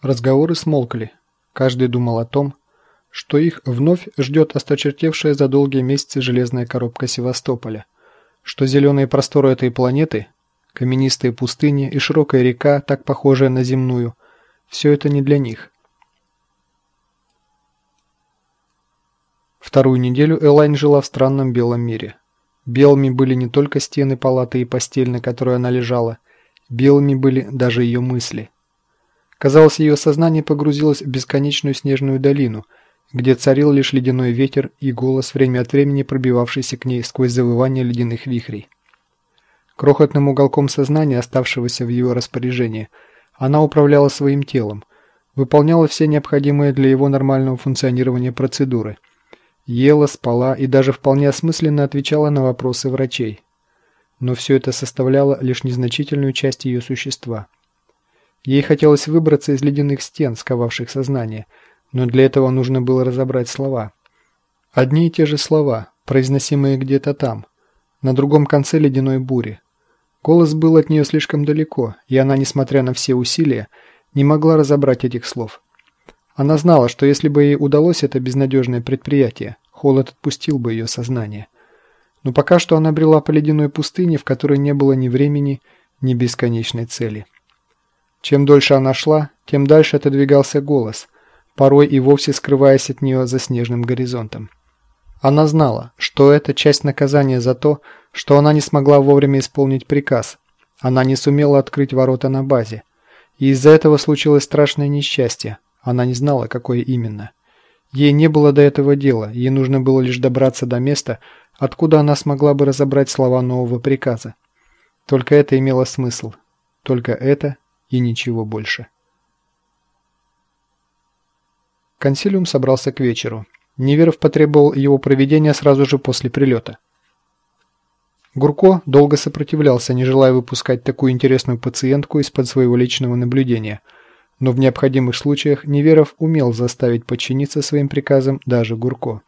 Разговоры смолкли. Каждый думал о том, что их вновь ждет осточертевшая за долгие месяцы железная коробка Севастополя, что зеленые просторы этой планеты, каменистые пустыни и широкая река, так похожая на земную, все это не для них. Вторую неделю Элайн жила в странном белом мире. Белыми были не только стены палаты и постель, на которой она лежала, белыми были даже ее мысли – Казалось, ее сознание погрузилось в бесконечную снежную долину, где царил лишь ледяной ветер и голос, время от времени пробивавшийся к ней сквозь завывание ледяных вихрей. Крохотным уголком сознания, оставшегося в его распоряжении, она управляла своим телом, выполняла все необходимые для его нормального функционирования процедуры. Ела, спала и даже вполне осмысленно отвечала на вопросы врачей. Но все это составляло лишь незначительную часть ее существа – Ей хотелось выбраться из ледяных стен, сковавших сознание, но для этого нужно было разобрать слова. Одни и те же слова, произносимые где-то там, на другом конце ледяной бури. Голос был от нее слишком далеко, и она, несмотря на все усилия, не могла разобрать этих слов. Она знала, что если бы ей удалось это безнадежное предприятие, холод отпустил бы ее сознание. Но пока что она брела по ледяной пустыне, в которой не было ни времени, ни бесконечной цели. Чем дольше она шла, тем дальше отодвигался голос, порой и вовсе скрываясь от нее за снежным горизонтом. Она знала, что это часть наказания за то, что она не смогла вовремя исполнить приказ. Она не сумела открыть ворота на базе. И из-за этого случилось страшное несчастье. Она не знала, какое именно. Ей не было до этого дела, ей нужно было лишь добраться до места, откуда она смогла бы разобрать слова нового приказа. Только это имело смысл. Только это и ничего больше. Консилиум собрался к вечеру. Неверов потребовал его проведения сразу же после прилета. Гурко долго сопротивлялся, не желая выпускать такую интересную пациентку из-под своего личного наблюдения, но в необходимых случаях Неверов умел заставить подчиниться своим приказам даже Гурко.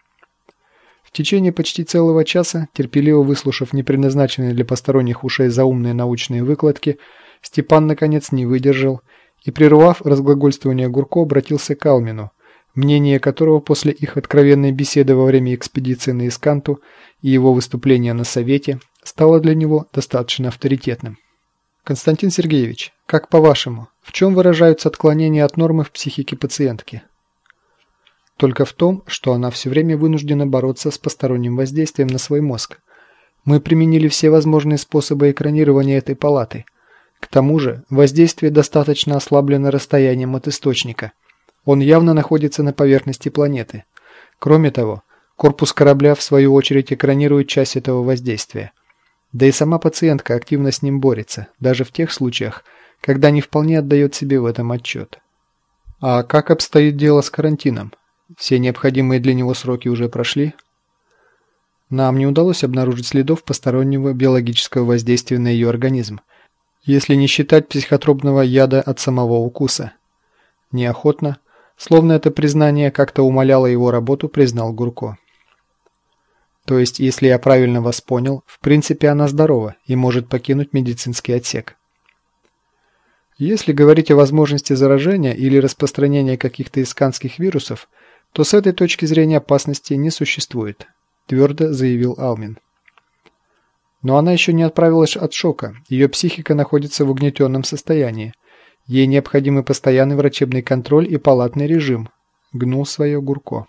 В течение почти целого часа, терпеливо выслушав непредназначенные для посторонних ушей заумные научные выкладки, Степан наконец не выдержал и, прервав разглагольствование Гурко, обратился к Алмину, мнение которого после их откровенной беседы во время экспедиции на Исканту и его выступления на Совете стало для него достаточно авторитетным. Константин Сергеевич, как по-вашему, в чем выражаются отклонения от нормы в психике пациентки? Только в том, что она все время вынуждена бороться с посторонним воздействием на свой мозг. Мы применили все возможные способы экранирования этой палаты – к тому же, воздействие достаточно ослаблено расстоянием от источника. Он явно находится на поверхности планеты. Кроме того, корпус корабля в свою очередь экранирует часть этого воздействия. Да и сама пациентка активно с ним борется, даже в тех случаях, когда не вполне отдает себе в этом отчет. А как обстоит дело с карантином? Все необходимые для него сроки уже прошли? Нам не удалось обнаружить следов постороннего биологического воздействия на ее организм, если не считать психотропного яда от самого укуса. Неохотно, словно это признание как-то умаляло его работу, признал Гурко. То есть, если я правильно вас понял, в принципе она здорова и может покинуть медицинский отсек. Если говорить о возможности заражения или распространения каких-то исканских вирусов, то с этой точки зрения опасности не существует, твердо заявил Алмин. Но она еще не отправилась от шока, ее психика находится в угнетенном состоянии. Ей необходимы постоянный врачебный контроль и палатный режим, гнул свое Гурко.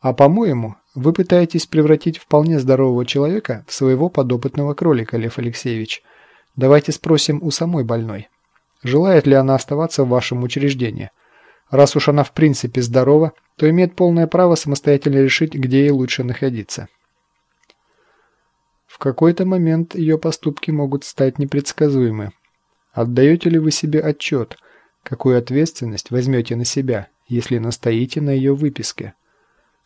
А по-моему, вы пытаетесь превратить вполне здорового человека в своего подопытного кролика, Лев Алексеевич. Давайте спросим у самой больной. Желает ли она оставаться в вашем учреждении? Раз уж она в принципе здорова, то имеет полное право самостоятельно решить, где ей лучше находиться. В какой-то момент ее поступки могут стать непредсказуемы. Отдаете ли вы себе отчет, какую ответственность возьмете на себя, если настоите на ее выписке?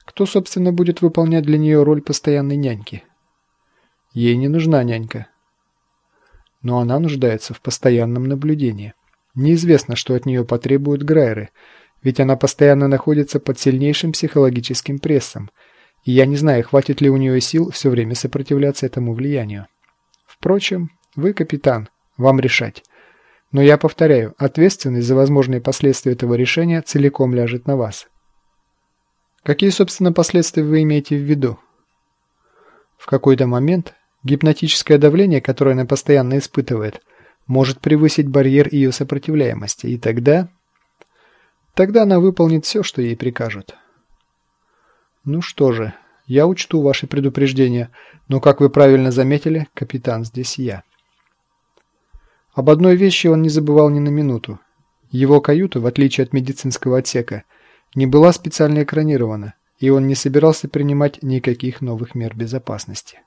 Кто, собственно, будет выполнять для нее роль постоянной няньки? Ей не нужна нянька. Но она нуждается в постоянном наблюдении. Неизвестно, что от нее потребуют Грайеры, ведь она постоянно находится под сильнейшим психологическим прессом – и я не знаю, хватит ли у нее сил все время сопротивляться этому влиянию. Впрочем, вы капитан, вам решать. Но я повторяю, ответственность за возможные последствия этого решения целиком ляжет на вас. Какие, собственно, последствия вы имеете в виду? В какой-то момент гипнотическое давление, которое она постоянно испытывает, может превысить барьер ее сопротивляемости, и тогда... Тогда она выполнит все, что ей прикажут. Ну что же, я учту ваши предупреждения, но, как вы правильно заметили, капитан здесь я. Об одной вещи он не забывал ни на минуту. Его каюта, в отличие от медицинского отсека, не была специально экранирована, и он не собирался принимать никаких новых мер безопасности.